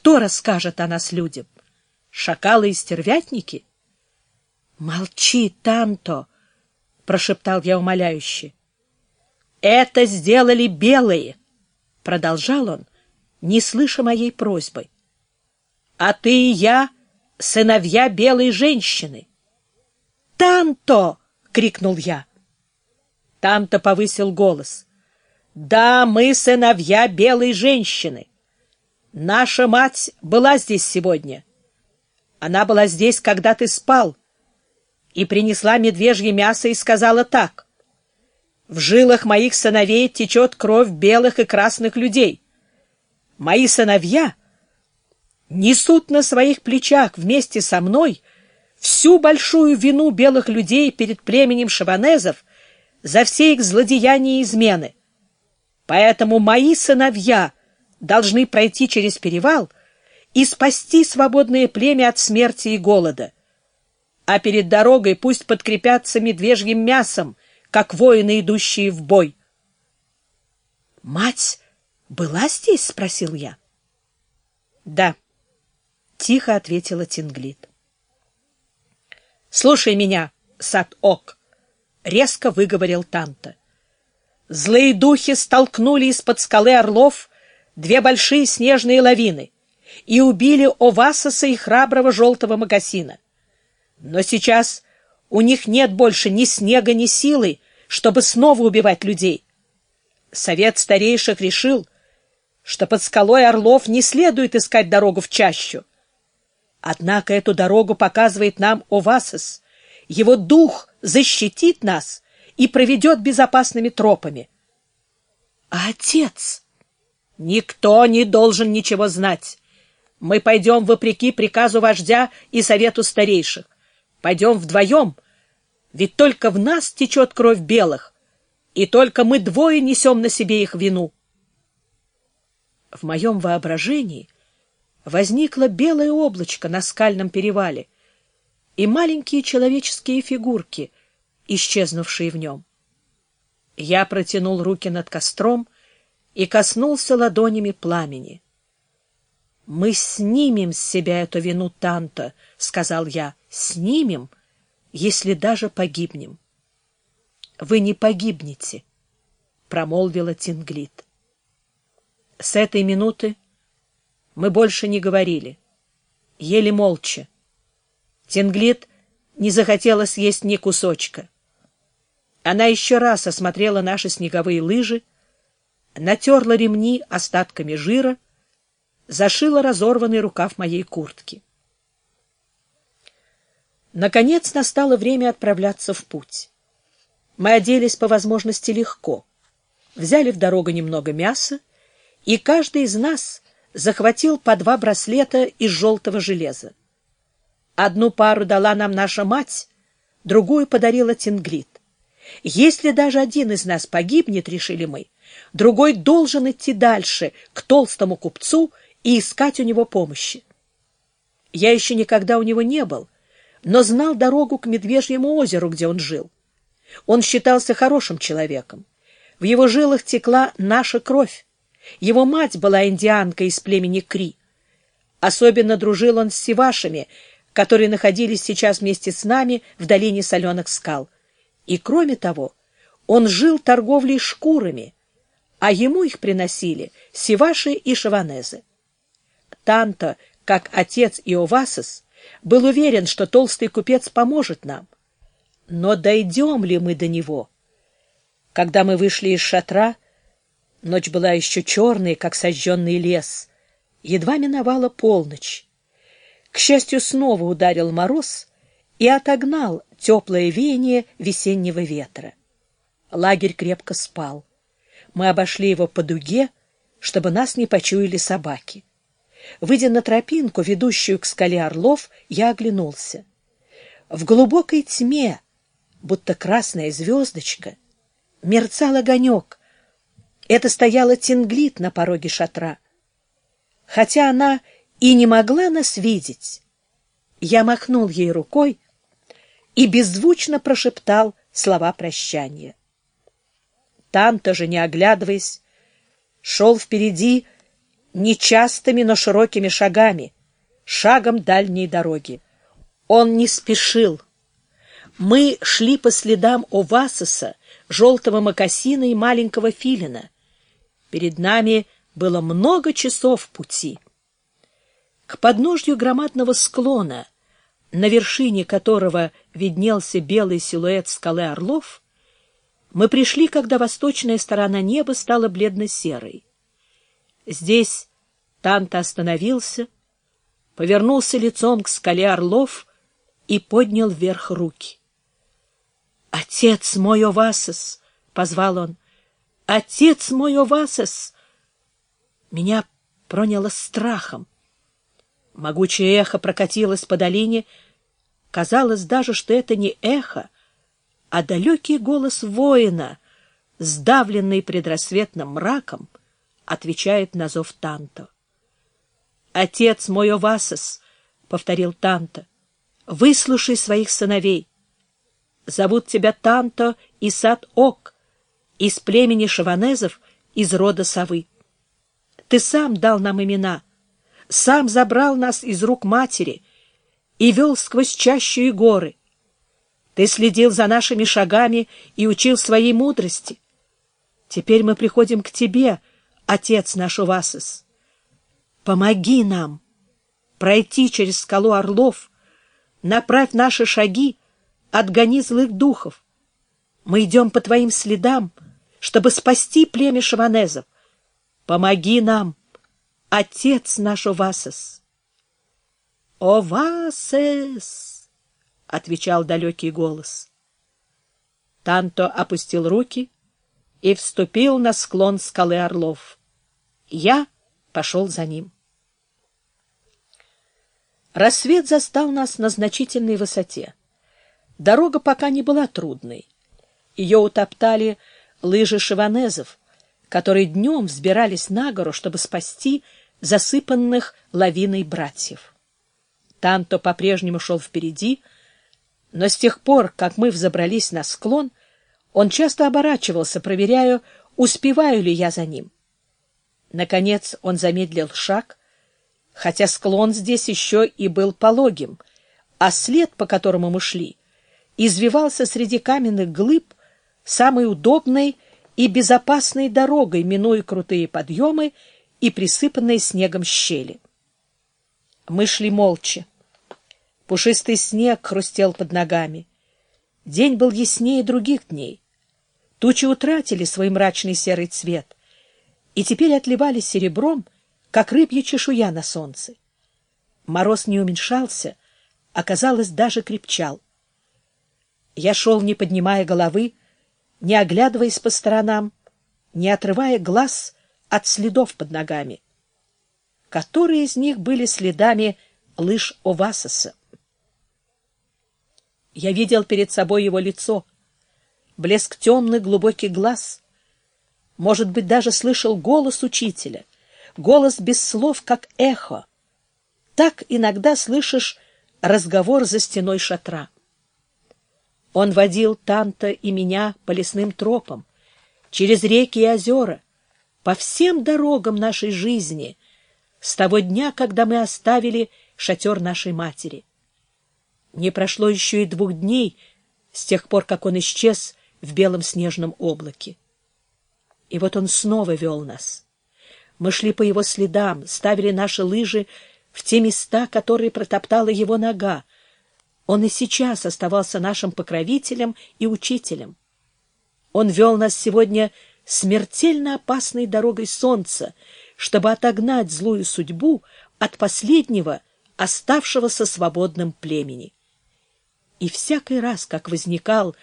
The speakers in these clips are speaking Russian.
Кто расскажет о нас людям? Шакалы и стервятники? — Молчи, Танто! — прошептал я умоляюще. — Это сделали белые! — продолжал он, не слыша моей просьбы. — А ты и я — сыновья белой женщины. — Танто! — крикнул я. Танто повысил голос. — Да, мы сыновья белой женщины. Наша мать была здесь сегодня. Она была здесь, когда ты спал, и принесла медвежье мясо и сказала так. В жилах моих сыновей течет кровь белых и красных людей. Мои сыновья несут на своих плечах вместе со мной всю большую вину белых людей перед племенем шабанезов за все их злодеяния и измены. Поэтому мои сыновья должны пройти через перевал и спасти свободное племя от смерти и голода. А перед дорогой пусть подкрепятся медвежьим мясом, как воины, идущие в бой. — Мать была здесь? — спросил я. — Да, — тихо ответила Тинглит. — Слушай меня, Сад-Ок, — резко выговорил Танта. Злые духи столкнули из-под скалы орлов две большие снежные лавины и убили Овасоса и храброго желтого магазина. Но сейчас у них нет больше ни снега, ни силы, чтобы снова убивать людей. Совет старейших решил, что под скалой Орлов не следует искать дорогу в чащу. Однако эту дорогу показывает нам Овасос. Его дух защитит нас и проведет безопасными тропами. А отец? Никто не должен ничего знать. Мы пойдем вопреки приказу вождя и совету старейших. Пойдем вдвоем, ведь только в нас течет кровь белых, и только мы двое несем на себе их вину. В моем воображении возникло белое облачко на скальном перевале и маленькие человеческие фигурки, исчезнувшие в нем. Я протянул руки над костром и коснулся ладонями пламени. «Мы снимем с себя эту вину Танта», — сказал я, — «снимем, если даже погибнем». «Вы не погибнете», — промолвила Тинглит. С этой минуты мы больше не говорили, ели молча. Тинглит не захотела съесть ни кусочка. Она еще раз осмотрела наши снеговые лыжи, натерла ремни остатками жира, зашила разорванный рукав моей куртки. Наконец настало время отправляться в путь. Мы оделись по возможности легко, взяли в дорогу немного мяса, и каждый из нас захватил по два браслета из желтого железа. Одну пару дала нам наша мать, другую подарила Тинглит. Если даже один из нас погибнет, решили мы, другой должен идти дальше, к толстому купцу, и искать у него помощи. Я еще никогда у него не был, но знал дорогу к Медвежьему озеру, где он жил. Он считался хорошим человеком. В его жилах текла наша кровь. Его мать была индианкой из племени Кри. Особенно дружил он с сивашами, которые находились сейчас вместе с нами в долине соленых скал. И, кроме того, он жил торговлей шкурами, а ему их приносили сиваши и шаванезы. Танто, как отец Иовасос, был уверен, что толстый купец поможет нам. Но дойдем ли мы до него? Когда мы вышли из шатра, ночь была еще черной, как сожженный лес. Едва миновала полночь. К счастью, снова ударил мороз и отогнал теплое веяние весеннего ветра. Лагерь крепко спал. Мы обошли его по дуге, чтобы нас не почуяли собаки. Выйдя на тропинку, ведущую к скале орлов, я оглянулся. В глубокой тьме, будто красная звездочка, мерцал огонек. Это стояла Тинглит на пороге шатра. Хотя она и не могла нас видеть, я махнул ей рукой и беззвучно прошептал слова прощания. Там, тоже не оглядываясь, шел впереди нечастыми, но широкими шагами, шагом дальней дороги. Он не спешил. Мы шли по следам Овасоса, желтого мокасина и маленького филина. Перед нами было много часов пути. К подножью громадного склона, на вершине которого виднелся белый силуэт скалы Орлов, мы пришли, когда восточная сторона неба стала бледно-серой. Здесь Танта остановился, повернулся лицом к скале Орлов и поднял вверх руки. «Отец мой, Овасос!» — позвал он. «Отец мой, Овасос!» Меня проняло страхом. Могучее эхо прокатилось по долине. Казалось даже, что это не эхо, а далекий голос воина, сдавленный предрассветным мраком, отвечает на зов Танто. «Отец мой Овасос!» — повторил Танто. «Выслушай своих сыновей. Зовут тебя Танто и Сад-Ок, из племени шаванезов, из рода совы. Ты сам дал нам имена, сам забрал нас из рук матери и вел сквозь чащу и горы. Ты следил за нашими шагами и учил своей мудрости. Теперь мы приходим к тебе, отец наш Увасис. Помоги нам пройти через скалу орлов, направь наши шаги, отгони злых духов. Мы идем по твоим следам, чтобы спасти племя шаванезов. Помоги нам, отец наш Овасес. Овасес! — отвечал далекий голос. Танто опустил руки и вступил на склон скалы Орлов. Я пошел за ним. Рассвет застал нас на значительной высоте. Дорога пока не была трудной. Ее утоптали лыжи шиванезов, которые днем взбирались на гору, чтобы спасти засыпанных лавиной братьев. Танто по-прежнему шел впереди, но с тех пор, как мы взобрались на склон, он часто оборачивался, проверяя, успеваю ли я за ним. Наконец он замедлил шаг, хотя склон здесь еще и был пологим, а след, по которому мы шли, извивался среди каменных глыб самой удобной и безопасной дорогой, минуя крутые подъемы и присыпанные снегом щели. Мы шли молча. Пушистый снег хрустел под ногами. День был яснее других дней. Тучи утратили свой мрачный серый цвет и теперь отливали серебром, как рыбья чешуя на солнце. Мороз не уменьшался, а, казалось, даже крепчал. Я шел, не поднимая головы, не оглядываясь по сторонам, не отрывая глаз от следов под ногами. Которые из них были следами лыж Овасоса? Я видел перед собой его лицо, блеск темных глубоких глаз. Может быть, даже слышал голос учителя, голос без слов, как эхо. Так иногда слышишь разговор за стеной шатра. Он водил Танта и меня по лесным тропам, через реки и озера, по всем дорогам нашей жизни, с того дня, когда мы оставили шатер нашей матери. Не прошло еще и двух дней с тех пор, как он исчез в белом снежном облаке. И вот он снова вел нас. Мы шли по его следам, ставили наши лыжи в те места, которые протоптала его нога, он и сейчас оставался нашим покровителем и учителем. Он вел нас сегодня смертельно опасной дорогой солнца, чтобы отогнать злую судьбу от последнего, оставшегося свободным племени. И всякий раз, как возникал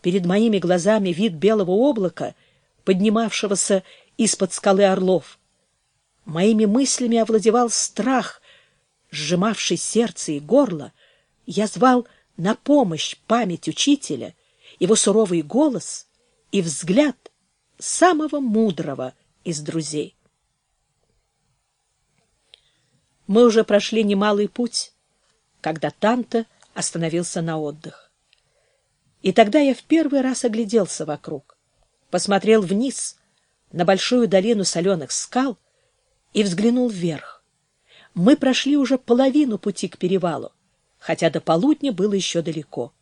перед моими глазами вид белого облака, поднимавшегося из-под скалы орлов, моими мыслями овладевал страх, сжимавший сердце и горло, я звал на помощь память учителя, его суровый голос и взгляд самого мудрого из друзей. Мы уже прошли немалый путь, когда Танта остановился на отдых. И тогда я в первый раз огляделся вокруг, посмотрел вниз на большую долину соленых скал и взглянул вверх. Мы прошли уже половину пути к перевалу, хотя до полудня было еще далеко.